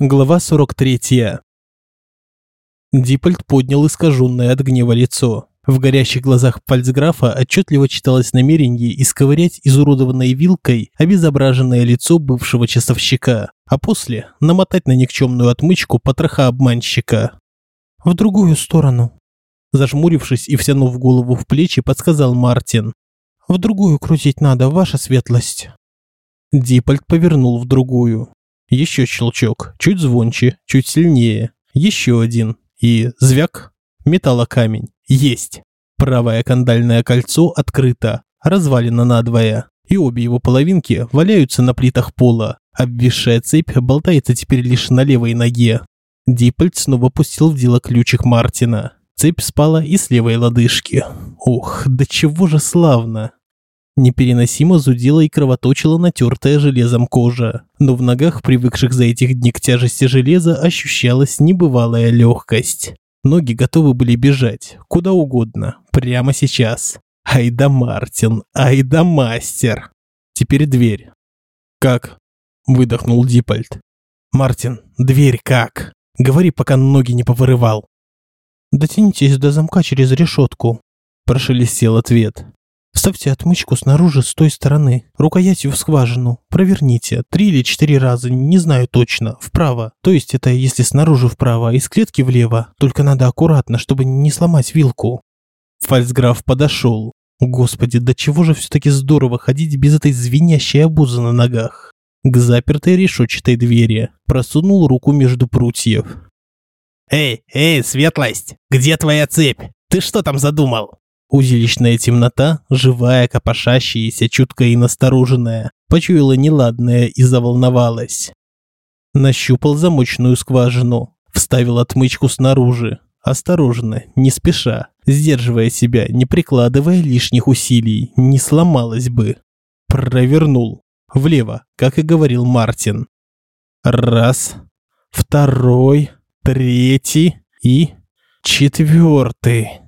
Глава 43. Диппольд поднял искаженное от гнева лицо. В горящих глазах пальцграфа отчетливо читалось намерение исковырять изуродованной вилкой обезображенное лицо бывшего часовщика, а после намотать на никчемную отмычку потроха обманщика. «В другую сторону», зажмурившись и втянув голову в плечи, подсказал Мартин. «В другую крутить надо, ваша светлость». Диппольд повернул в другую. Еще щелчок, чуть звонче, чуть сильнее. Еще один. И звяк. Металлокамень. Есть. Правое кандальное кольцо открыто, развалено надвое. И обе его половинки валяются на плитах пола. Обвисшая цепь болтается теперь лишь на левой ноге. Диппольд снова пустил в дело ключик Мартина. Цепь спала и с левой лодыжки. Ух, да чего же славно. Непереносимо зудела и кровоточила натертая железом кожа, но в ногах, привыкших за этих дней к тяжести железа, ощущалась небывалая легкость. Ноги готовы были бежать, куда угодно, прямо сейчас. Ай да Мартин, ай да мастер. Теперь дверь. Как? Выдохнул Дипольд. Мартин, дверь как? Говори, пока ноги не повырывал. Дотянитесь до замка через решетку. Прошелестел ответ. Вставьте отмычку снаружи с той стороны, рукоятью в скважину. Проверните. Три или четыре раза, не знаю точно. Вправо. То есть это если снаружи вправо, из клетки влево. Только надо аккуратно, чтобы не сломать вилку. Фальцграф подошел. Господи, до чего же все-таки здорово ходить без этой звенящей обузы на ногах. К запертой решетчатой двери. Просунул руку между прутьев. «Эй, эй, светлость! Где твоя цепь? Ты что там задумал?» Узелищная темнота, живая, копошащаяся, чуткая и настороженная, почуяла неладное и заволновалась. Нащупал замочную скважину, вставил отмычку снаружи, осторожно, не спеша, сдерживая себя, не прикладывая лишних усилий, не сломалась бы. Провернул. Влево, как и говорил Мартин. Раз, второй, третий и четвертый.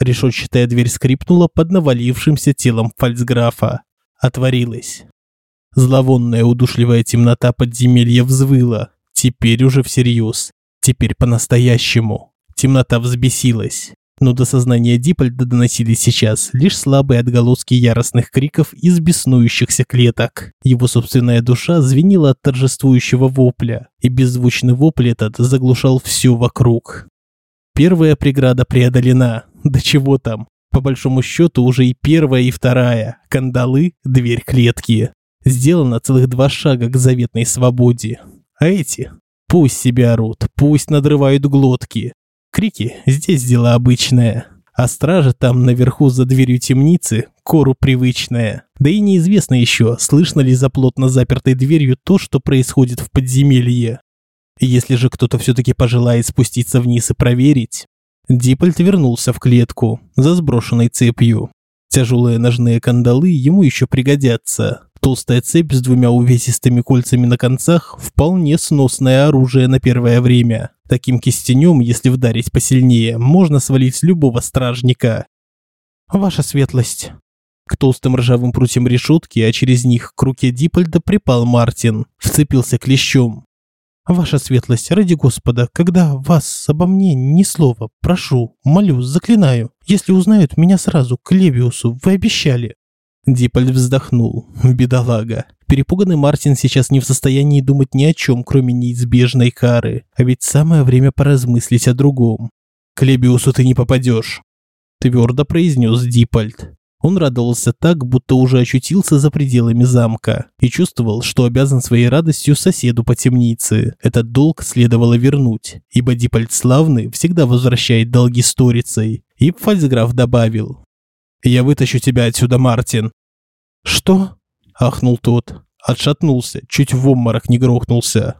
Решетчатая дверь скрипнула под навалившимся телом фальцграфа. Отворилась. Зловонная удушливая темнота подземелья взвыла. Теперь уже всерьез. Теперь по-настоящему. Темнота взбесилась. Но до сознания Дипольда доносились сейчас лишь слабые отголоски яростных криков из беснующихся клеток. Его собственная душа звенела от торжествующего вопля, и беззвучный вопль этот заглушал все вокруг. Первая преграда преодолена. Да чего там? По большому счету уже и первая, и вторая. Кандалы, дверь клетки. Сделано целых два шага к заветной свободе. А эти? Пусть себя орут, пусть надрывают глотки. Крики здесь дело обычное. А стража там наверху за дверью темницы кору привычная. Да и неизвестно еще, слышно ли за плотно запертой дверью то, что происходит в подземелье. Если же кто-то все-таки пожелает спуститься вниз и проверить, Диппольт вернулся в клетку за сброшенной цепью. Тяжелые ножные кандалы ему еще пригодятся. Толстая цепь с двумя увесистыми кольцами на концах – вполне сносное оружие на первое время. Таким кистенем, если вдарить посильнее, можно свалить любого стражника. «Ваша светлость». К толстым ржавым прутьям решетки, а через них к руке Диппольда припал Мартин, вцепился клещом. Ваша светлость, ради Господа, когда вас обо мне ни слова, прошу, молю, заклинаю, если узнают меня сразу, к Левиусу, вы обещали». Дипольд вздохнул. Бедолага. Перепуганный Мартин сейчас не в состоянии думать ни о чем, кроме неизбежной кары. А ведь самое время поразмыслить о другом. «К Лебиусу ты не попадешь», – твердо произнес Дипольд. Он радовался так, будто уже очутился за пределами замка и чувствовал, что обязан своей радостью соседу по темнице. Этот долг следовало вернуть, ибо Дипольд Славный всегда возвращает долги сторицей. И Фальцграф добавил. «Я вытащу тебя отсюда, Мартин». «Что?» – ахнул тот. Отшатнулся, чуть в обморок не грохнулся.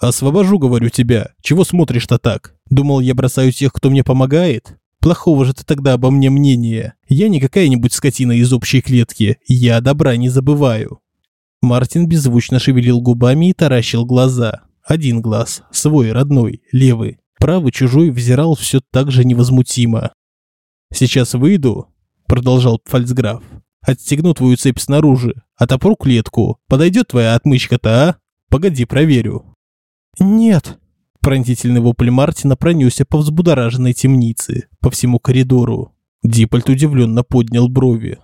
«Освобожу, говорю тебя. Чего смотришь-то так? Думал, я бросаю тех, кто мне помогает? Плохого же ты тогда обо мне мнение. Я не какая-нибудь скотина из общей клетки. Я добра не забываю». Мартин беззвучно шевелил губами и таращил глаза. Один глаз, свой, родной, левый. Правый, чужой, взирал все так же невозмутимо. «Сейчас выйду», – продолжал фальцграф. «Отстегну твою цепь снаружи, отопру клетку. Подойдет твоя отмычка-то, а? Погоди, проверю». Нет. Пронзительный вопль Мартина пронесся по взбудораженной темнице, по всему коридору. Диппольт удивленно поднял брови.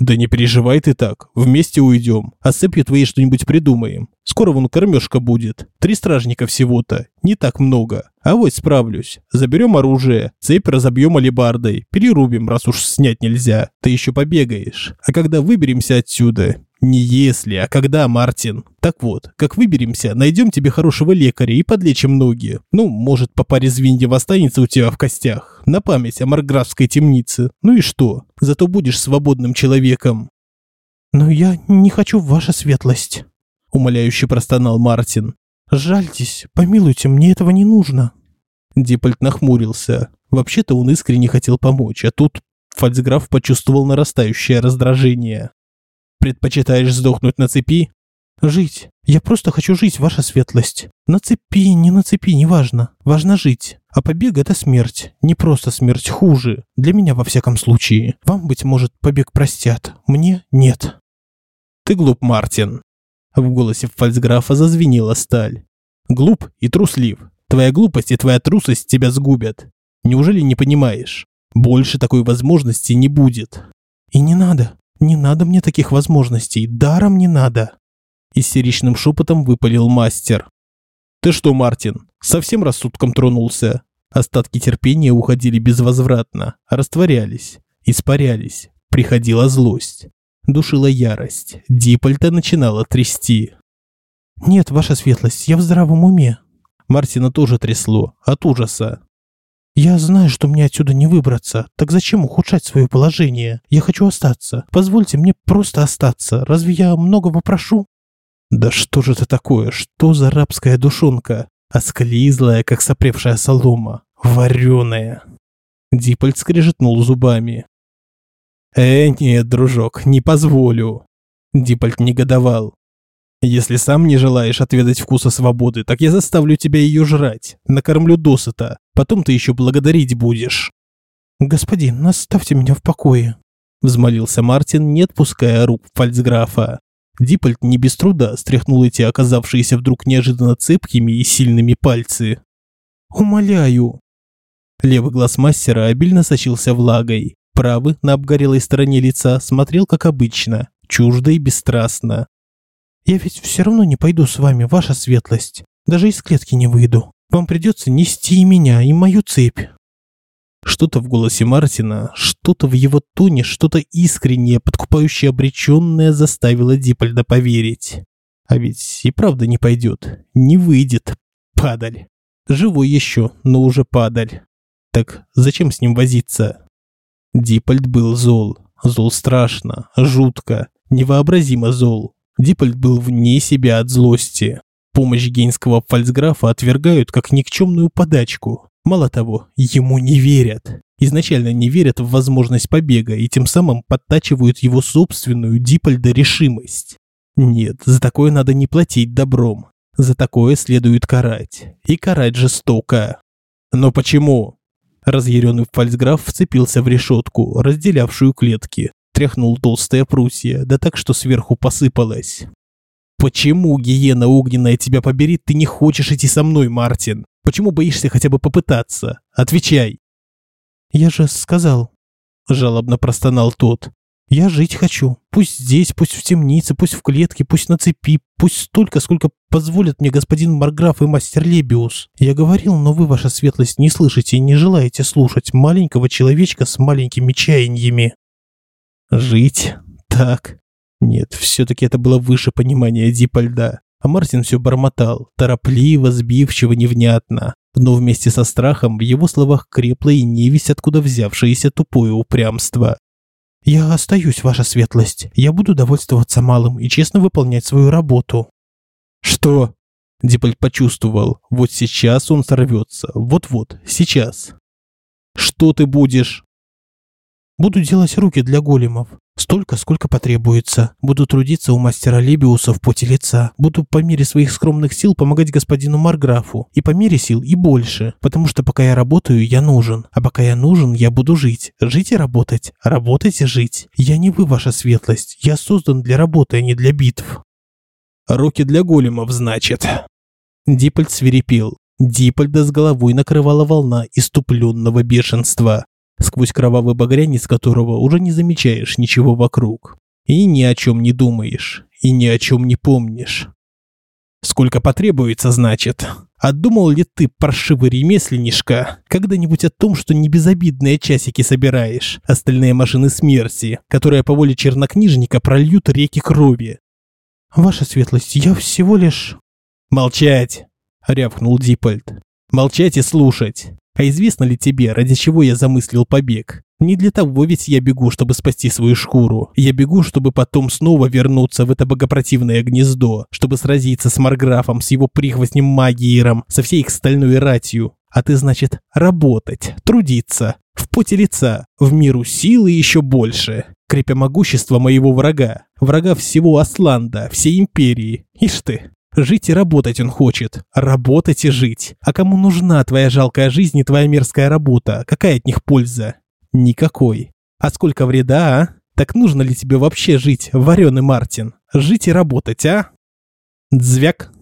«Да не переживай ты так, вместе уйдем, а с цепью твоей что-нибудь придумаем. Скоро вон кормежка будет, три стражника всего-то, не так много. А вот справлюсь, заберем оружие, цепь разобьем алебардой, перерубим, раз уж снять нельзя, ты еще побегаешь. А когда выберемся отсюда, не если, а когда, Мартин. Так вот, как выберемся, найдем тебе хорошего лекаря и подлечим ноги. Ну, может, по паре звеньев останется у тебя в костях. На память о Марграфской темнице. Ну и что? Зато будешь свободным человеком. Но я не хочу ваша светлость, умоляюще простонал Мартин. Жальтесь, помилуйте, мне этого не нужно. Диппольт нахмурился. Вообще-то он искренне хотел помочь, а тут Фальцграф почувствовал нарастающее раздражение. Предпочитаешь сдохнуть на цепи? Жить. Я просто хочу жить, ваша светлость. На цепи, не на цепи, неважно. Важно жить. А побег – это смерть. Не просто смерть, хуже. Для меня, во всяком случае. Вам, быть может, побег простят. Мне – нет. Ты глуп, Мартин. В голосе фальцграфа зазвенела сталь. Глуп и труслив. Твоя глупость и твоя трусость тебя сгубят. Неужели не понимаешь? Больше такой возможности не будет. И не надо. Не надо мне таких возможностей, даром не надо. Истеричным шепотом выпалил мастер. Ты что, Мартин, совсем рассудком тронулся? Остатки терпения уходили безвозвратно, растворялись, испарялись. Приходила злость. Душила ярость. Дипольта начинала трясти. «Нет, ваша светлость, я в здравом уме». Мартина тоже трясло, от ужаса. «Я знаю, что мне отсюда не выбраться. Так зачем ухудшать свое положение? Я хочу остаться. Позвольте мне просто остаться. Разве я многого прошу?» «Да что же это такое? Что за рабская душонка? Осклизлая, как сопревшая солома. Вареная!» Диппольд скрежетнул зубами. «Э, нет, дружок, не позволю!» Диппольд негодовал. Если сам не желаешь отведать вкуса свободы, так я заставлю тебя ее жрать, накормлю досыта, потом ты еще благодарить будешь». «Господин, оставьте меня в покое», – взмолился Мартин, не отпуская рук фальцграфа. Диппольт не без труда стряхнул эти оказавшиеся вдруг неожиданно цепкими и сильными пальцы. «Умоляю». Левый глаз мастера обильно сочился влагой. Правый, на обгорелой стороне лица, смотрел как обычно, чуждо и бесстрастно. Я ведь все равно не пойду с вами, ваша светлость. Даже из клетки не выйду. Вам придется нести и меня, и мою цепь». Что-то в голосе Мартина, что-то в его тоне, что-то искреннее, подкупающее обреченное заставило Дипольда поверить. А ведь и правда не пойдет, не выйдет, падаль. Живой еще, но уже падаль. Так зачем с ним возиться? Дипольд был зол, зол страшно, жутко, невообразимо зол. Диппольд был вне себя от злости. Помощь гейнского фальцграфа отвергают как никчемную подачку. Мало того, ему не верят. Изначально не верят в возможность побега и тем самым подтачивают его собственную Диппольда решимость. Нет, за такое надо не платить добром. За такое следует карать. И карать жестоко. Но почему? Разъяренный фальцграф вцепился в решетку, разделявшую клетки, тряхнул толстая прусья, да так, что сверху посыпалось. «Почему, гиена огненная, тебя побери, ты не хочешь идти со мной, Мартин? Почему боишься хотя бы попытаться? Отвечай!» «Я же сказал», – жалобно простонал тот. «Я жить хочу. Пусть здесь, пусть в темнице, пусть в клетке, пусть на цепи, пусть столько, сколько позволят мне господин Марграф и мастер Лебиус. Я говорил, но вы, ваша светлость, не слышите и не желаете слушать маленького человечка с маленькими чаяниями». Жить? Так. Нет, все-таки это было выше понимания Дипольда. А Мартин все бормотал, торопливо, сбивчиво, невнятно. Но вместе со страхом в его словах крепло и невесть, откуда взявшееся тупое упрямство. «Я остаюсь, ваша светлость. Я буду довольствоваться малым и честно выполнять свою работу». «Что?» Дипольд почувствовал. Вот сейчас он сорвется. Вот-вот, сейчас. «Что ты будешь?» Буду делать руки для големов. Столько, сколько потребуется. Буду трудиться у мастера Лебиуса в поте лица. Буду по мере своих скромных сил помогать господину Марграфу. И по мере сил, и больше. Потому что пока я работаю, я нужен. А пока я нужен, я буду жить. Жить и работать. Работать и жить. Я не вы, ваша светлость. Я создан для работы, а не для битв. Руки для големов, значит. Дипольд свирепел. Дипольда с головой накрывала волна иступленного бешенства, сквозь кровавый багрянец которого уже не замечаешь ничего вокруг. И ни о чем не думаешь, и ни о чем не помнишь. Сколько потребуется, значит? Отдумал ли ты, паршивый ремесленнишка, когда-нибудь о том, что не безобидные часики собираешь, остальные машины смерти, которые по воле чернокнижника прольют реки крови? Ваша светлость, я всего лишь... Молчать! рявкнул Дипольд. Молчать и слушать. А известно ли тебе, ради чего я замыслил побег? Не для того ведь я бегу, чтобы спасти свою шкуру. Я бегу, чтобы потом снова вернуться в это богопротивное гнездо, чтобы сразиться с Марграфом, с его прихвостнем Магиером, со всей их стальной ратью. А ты, значит, работать, трудиться, в поте лица, в миру силы еще больше, крепя могущество моего врага, врага всего Асланда, всей империи. Ишь ты, Жить и работать он хочет. Работать и жить. А кому нужна твоя жалкая жизнь и твоя мерзкая работа? Какая от них польза? Никакой. А сколько вреда, а? Так нужно ли тебе вообще жить, вареный Мартин? Жить и работать, а? Звяк.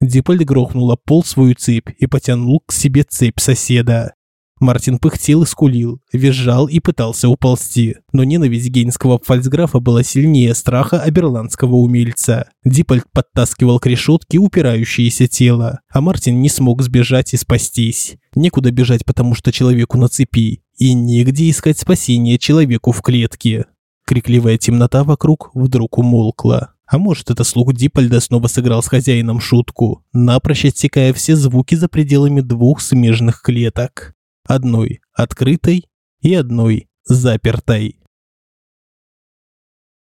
Дипольд грохнула пол свою цепь и потянул к себе цепь соседа. Мартин пыхтел и скулил, визжал и пытался уползти. Но ненависть гейнского фальцграфа была сильнее страха аберландского умельца. Дипольд подтаскивал к решетке упирающееся тело, а Мартин не смог сбежать и спастись. Некуда бежать, потому что человеку на цепи, и негде искать спасения человеку в клетке. Крикливая темнота вокруг вдруг умолкла. А может, это слух Дипольда снова сыграл с хозяином шутку, напрочь отсекая все звуки за пределами двух смежных клеток одной открытой и одной запертой.